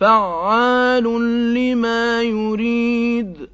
فعال لما يريد